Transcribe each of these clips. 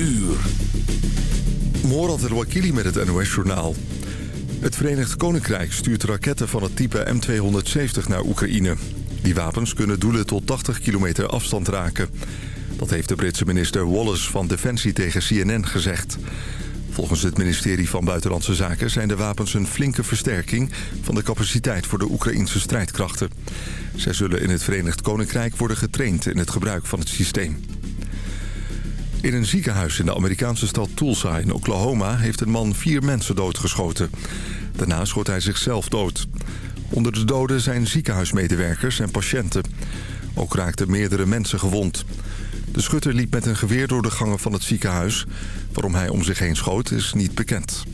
uur. Morad El-Wakili met het NOS-journaal. Het Verenigd Koninkrijk stuurt raketten van het type M270 naar Oekraïne. Die wapens kunnen doelen tot 80 kilometer afstand raken. Dat heeft de Britse minister Wallace van Defensie tegen CNN gezegd. Volgens het ministerie van Buitenlandse Zaken zijn de wapens een flinke versterking... van de capaciteit voor de Oekraïnse strijdkrachten. Zij zullen in het Verenigd Koninkrijk worden getraind in het gebruik van het systeem. In een ziekenhuis in de Amerikaanse stad Tulsa in Oklahoma... heeft een man vier mensen doodgeschoten. Daarna schoot hij zichzelf dood. Onder de doden zijn ziekenhuismedewerkers en patiënten. Ook raakten meerdere mensen gewond. De schutter liep met een geweer door de gangen van het ziekenhuis. Waarom hij om zich heen schoot is niet bekend.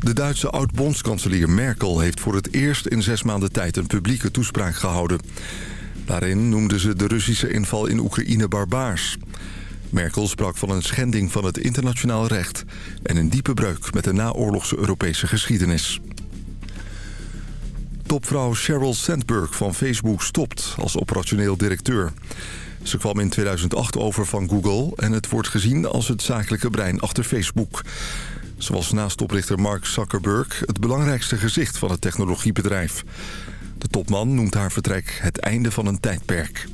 De Duitse oud-bondskanselier Merkel heeft voor het eerst in zes maanden tijd een publieke toespraak gehouden. Daarin noemde ze de Russische inval in Oekraïne barbaars. Merkel sprak van een schending van het internationaal recht... en een diepe breuk met de naoorlogse Europese geschiedenis. Topvrouw Sheryl Sandberg van Facebook stopt als operationeel directeur. Ze kwam in 2008 over van Google en het wordt gezien als het zakelijke brein achter Facebook. Ze was naast oprichter Mark Zuckerberg het belangrijkste gezicht van het technologiebedrijf. De topman noemt haar vertrek het einde van een tijdperk.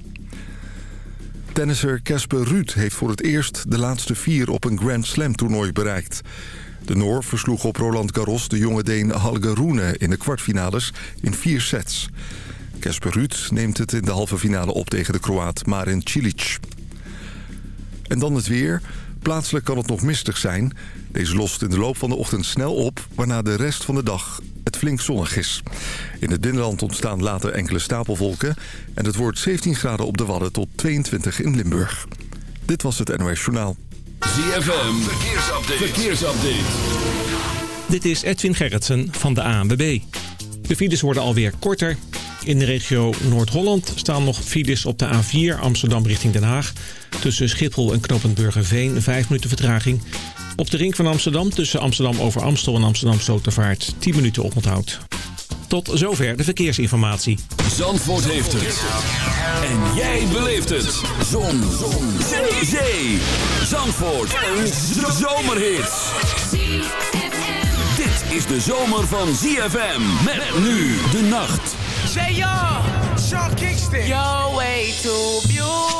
Tennisser Casper Ruud heeft voor het eerst de laatste vier op een Grand Slam toernooi bereikt. De Noor versloeg op Roland Garros de jonge Deen Halge Rune in de kwartfinales in vier sets. Casper Ruud neemt het in de halve finale op tegen de Kroaat Marin Cilic. En dan het weer. Plaatselijk kan het nog mistig zijn. Deze lost in de loop van de ochtend snel op... waarna de rest van de dag het flink zonnig is. In het binnenland ontstaan later enkele stapelwolken... en het wordt 17 graden op de Wadden tot 22 in Limburg. Dit was het NOS Journaal. ZFM, verkeersupdate. verkeersupdate. Dit is Edwin Gerritsen van de ANWB. De files worden alweer korter. In de regio Noord-Holland staan nog files op de A4 Amsterdam richting Den Haag. Tussen Schiphol en Knoppenburgerveen 5 minuten vertraging. Op de ring van Amsterdam tussen Amsterdam over Amstel en Amsterdam Slotervaart 10 minuten oponthoud. Tot zover de verkeersinformatie. Zandvoort heeft het. En jij beleeft het. Zon. Zon. Zee. Zee. Zandvoort. Een zomerhit. Dit is de zomer van ZFM. Met nu de nacht. Say yo, Sean Kingston. You're way too beautiful,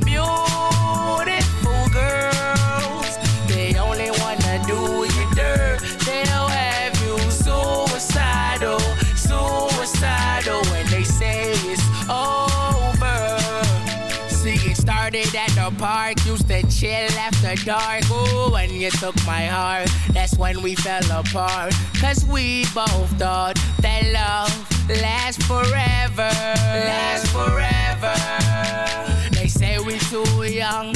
chill after dark. Ooh, when you took my heart, that's when we fell apart. Cause we both thought that love lasts forever. Lasts forever. They say we too young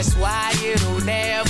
That's why it'll never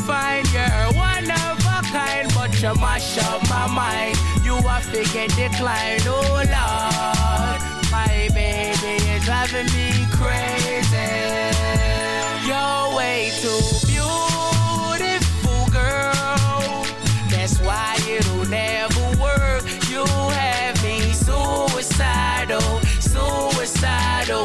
divine. You're one of a kind, but you mash up my mind. traffic and decline. Oh Lord, my baby is driving me crazy. You're way too beautiful, girl. That's why it'll never work. You have me suicidal, suicidal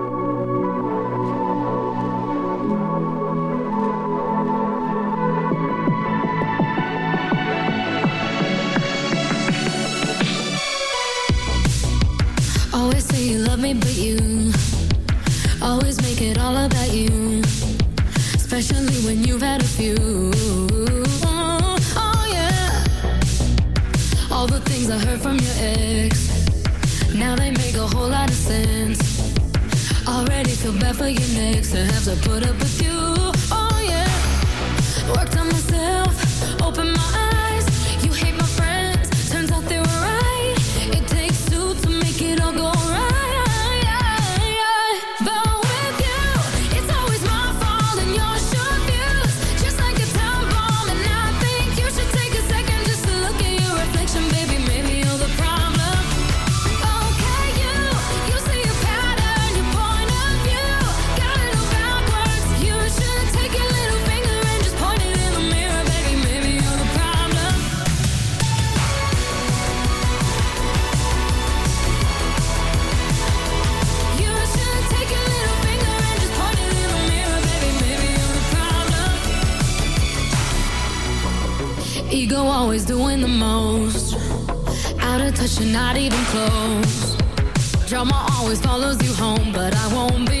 Me, but you always make it all about you. Especially when you've had a few. Oh, oh, yeah. All the things I heard from your ex. Now they make a whole lot of sense. Already feel bad for your next to have to put up with you. Oh yeah. Worked on myself, open my eyes. Always doing the most. Out of touch and not even close. Drama always follows you home, but I won't be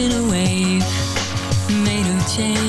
Uh-huh. A wave, made of change,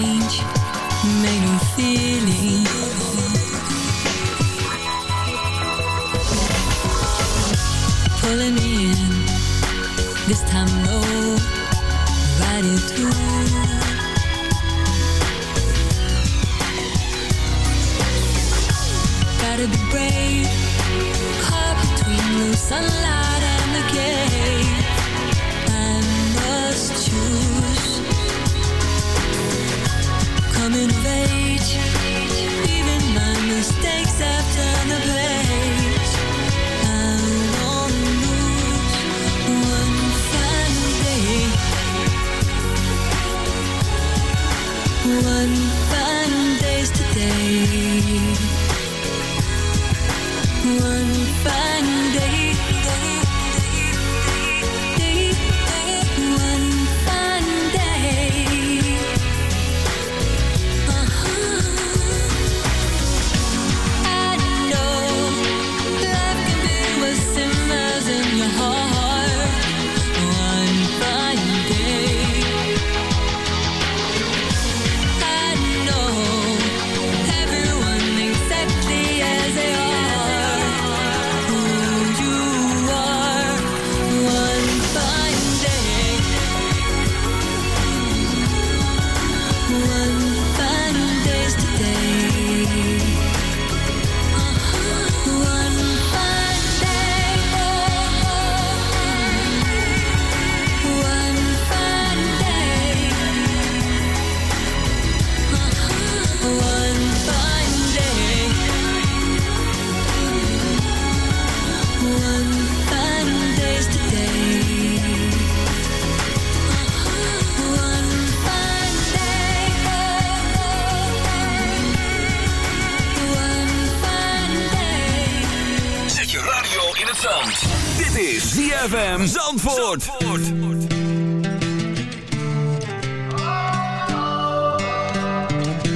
Zandvoort.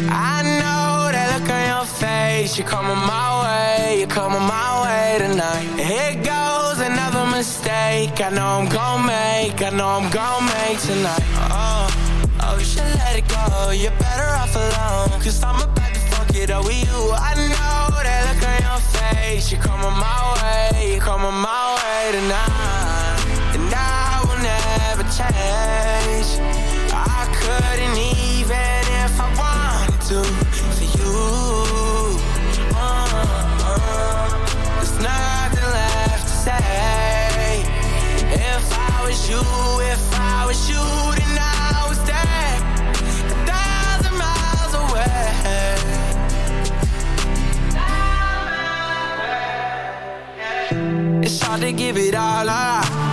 I know that look on your face. You're coming my way. You're coming my way tonight. Here goes another mistake. I know I'm gonna make. I know I'm gonna make tonight. Oh, oh, you should let it go. You're better off alone. Cause I'm about to fuck it up with you. I know that look on your face. You're coming my way. You're coming my way tonight. And I will never change. I couldn't even if I wanted to for you. Uh, uh, there's nothing left to say. If I was you, if I was you, then I would stay a thousand miles away. It's hard to give it all up.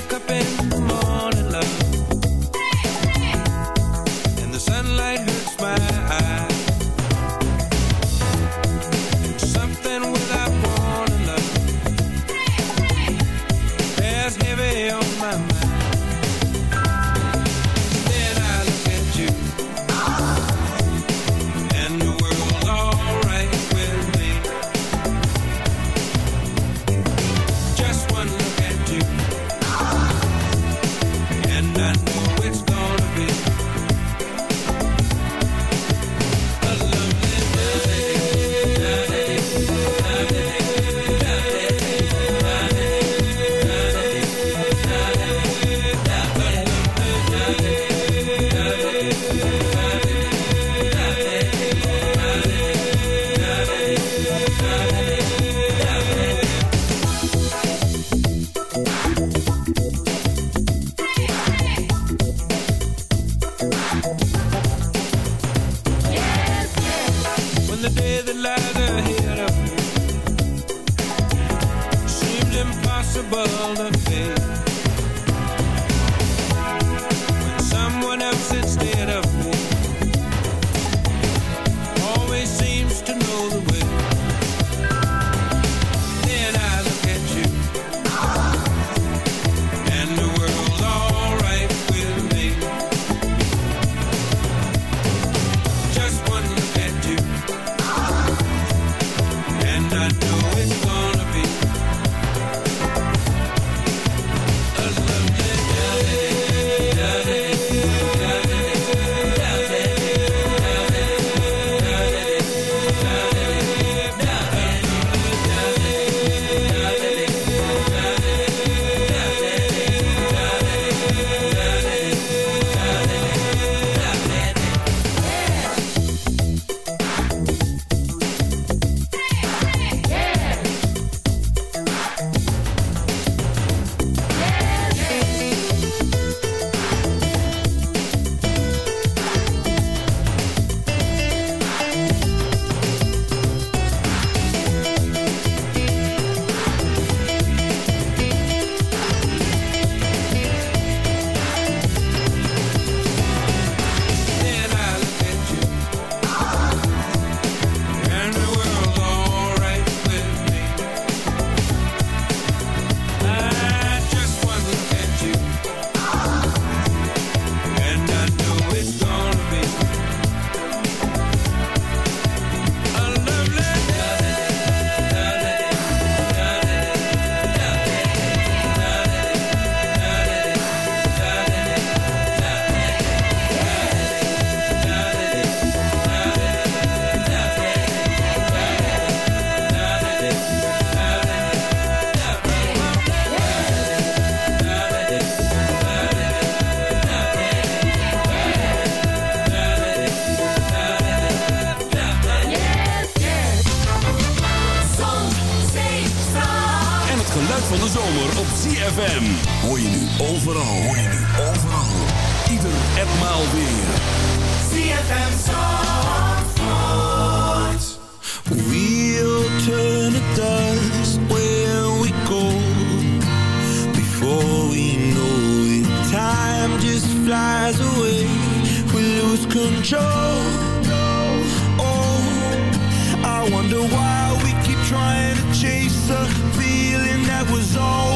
Wake up in the flies away. We lose control. Oh, I wonder why we keep trying to chase a feeling that was all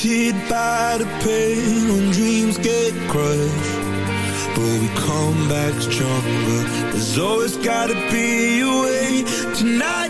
Haunted by the pain when dreams get crushed. But we come back stronger. There's always gotta be a way Tonight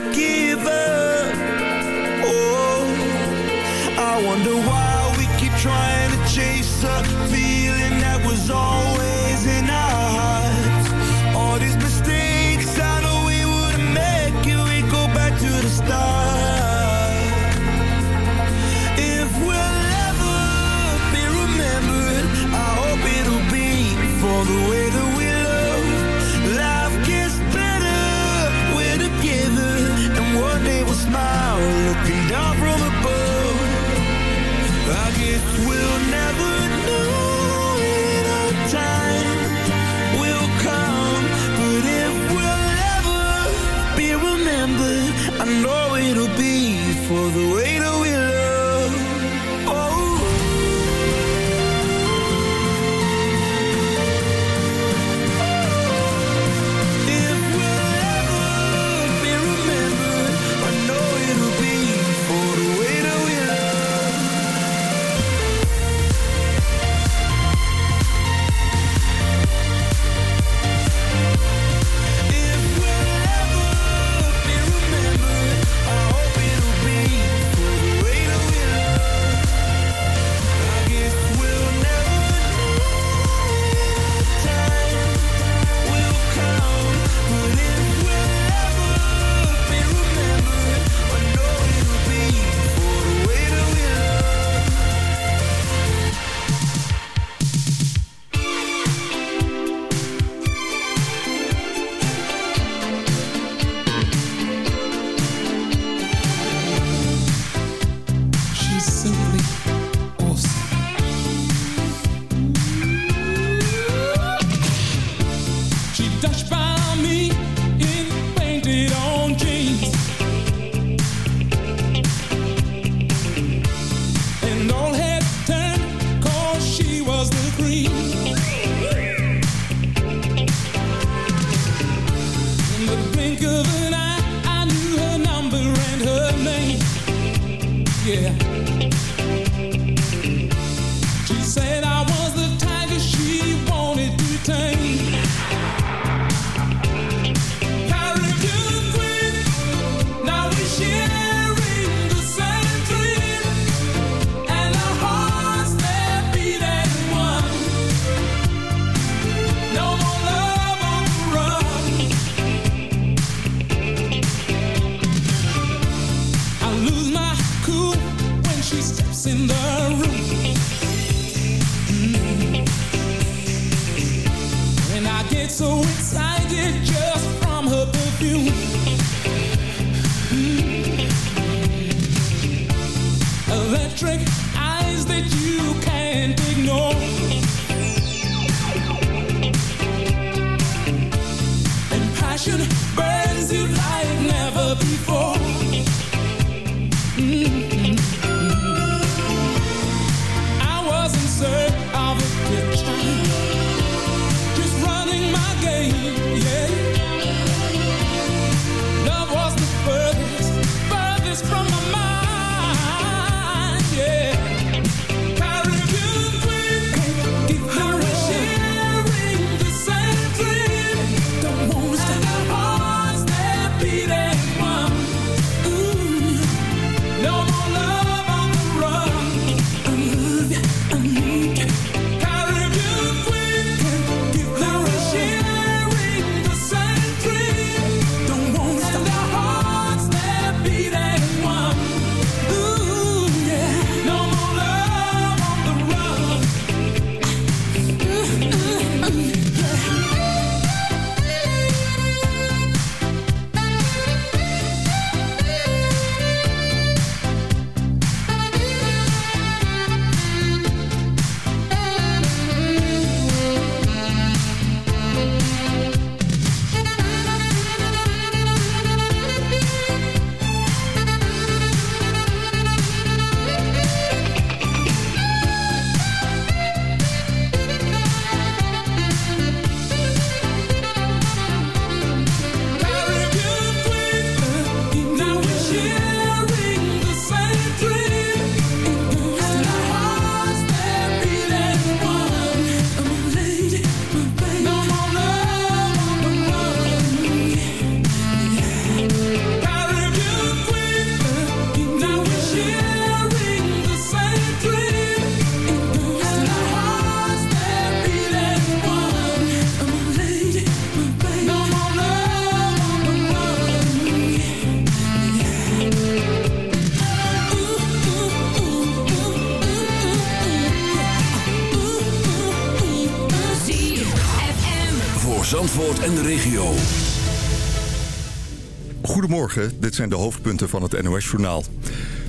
zijn de hoofdpunten van het NOS-journaal.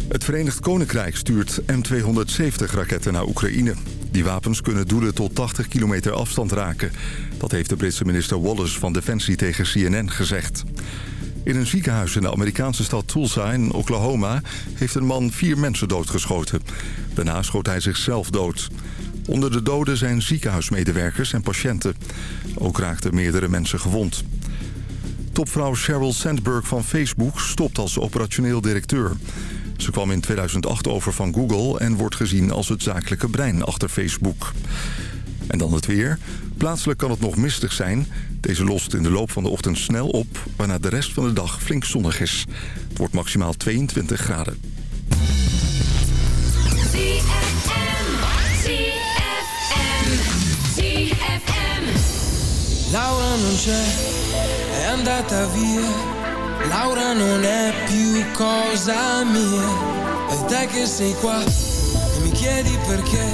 Het Verenigd Koninkrijk stuurt M270-raketten naar Oekraïne. Die wapens kunnen doelen tot 80 kilometer afstand raken. Dat heeft de Britse minister Wallace van Defensie tegen CNN gezegd. In een ziekenhuis in de Amerikaanse stad Tulsa in Oklahoma... heeft een man vier mensen doodgeschoten. Daarna schoot hij zichzelf dood. Onder de doden zijn ziekenhuismedewerkers en patiënten. Ook raakten meerdere mensen gewond. Topvrouw Sheryl Sandberg van Facebook stopt als operationeel directeur. Ze kwam in 2008 over van Google en wordt gezien als het zakelijke brein achter Facebook. En dan het weer. Plaatselijk kan het nog mistig zijn. Deze lost in de loop van de ochtend snel op, waarna de rest van de dag flink zonnig is. Het wordt maximaal 22 graden. È andata via. Laura non è più cosa mia. E te che sei qua e mi chiedi perché.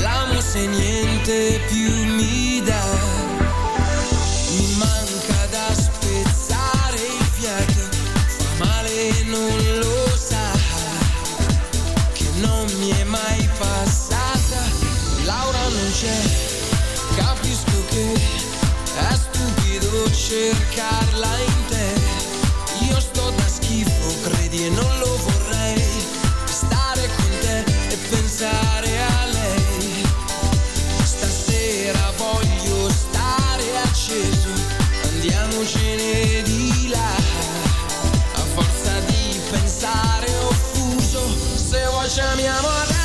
L'amo se niente più mi dà. Mi manca da spezzare il fiato. Fa male e non cercarla in te. Io sto da schifo, credi e non lo vorrei. Stare con te e pensare a lei. Stasera voglio stare acceso. Andiamocene di là. A forza di pensare offuso Se vuoi ci amiamo adesso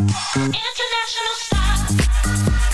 International star.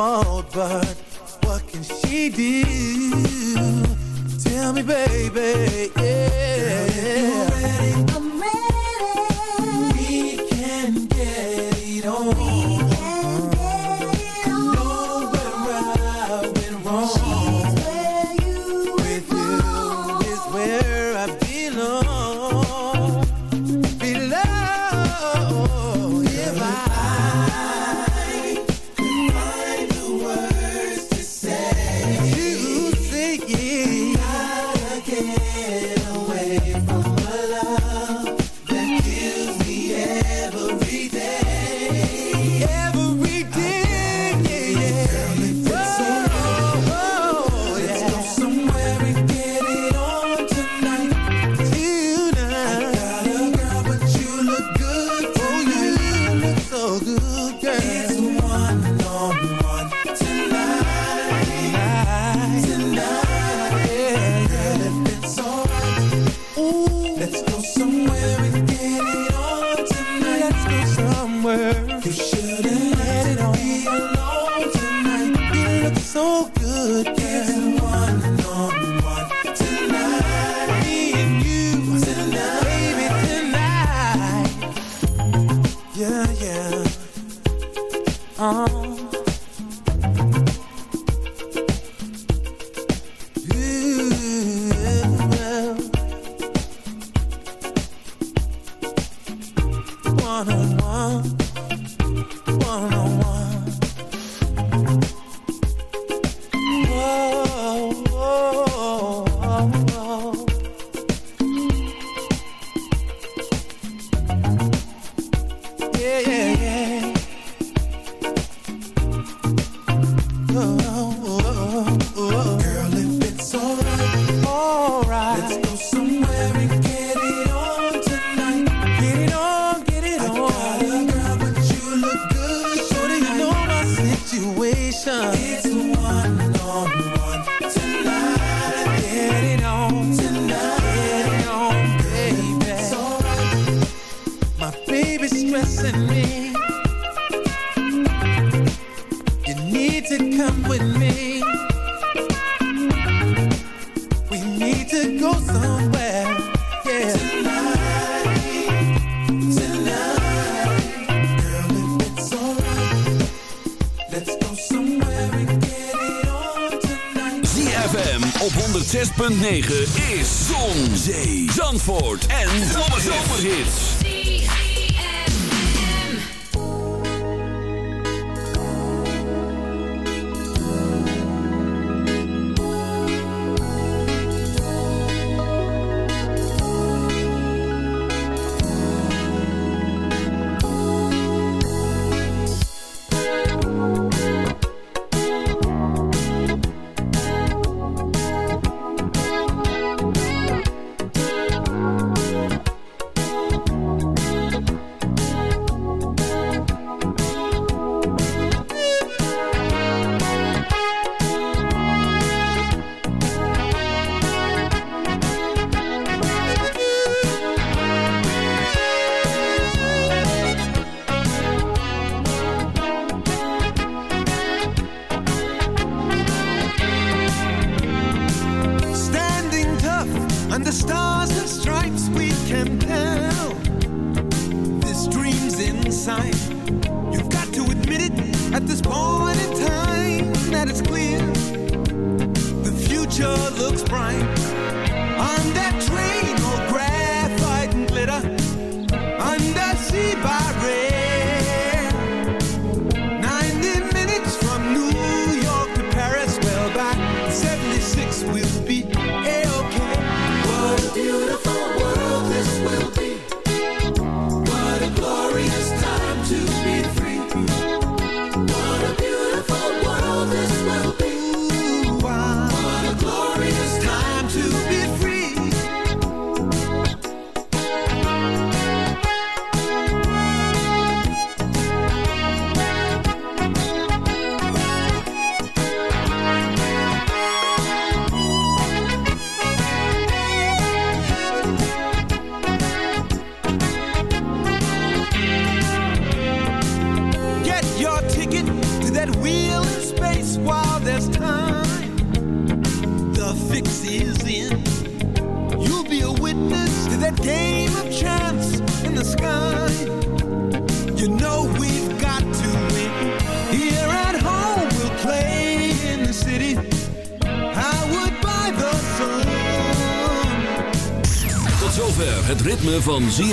fault, but what can she do? Tell me, baby, yeah time.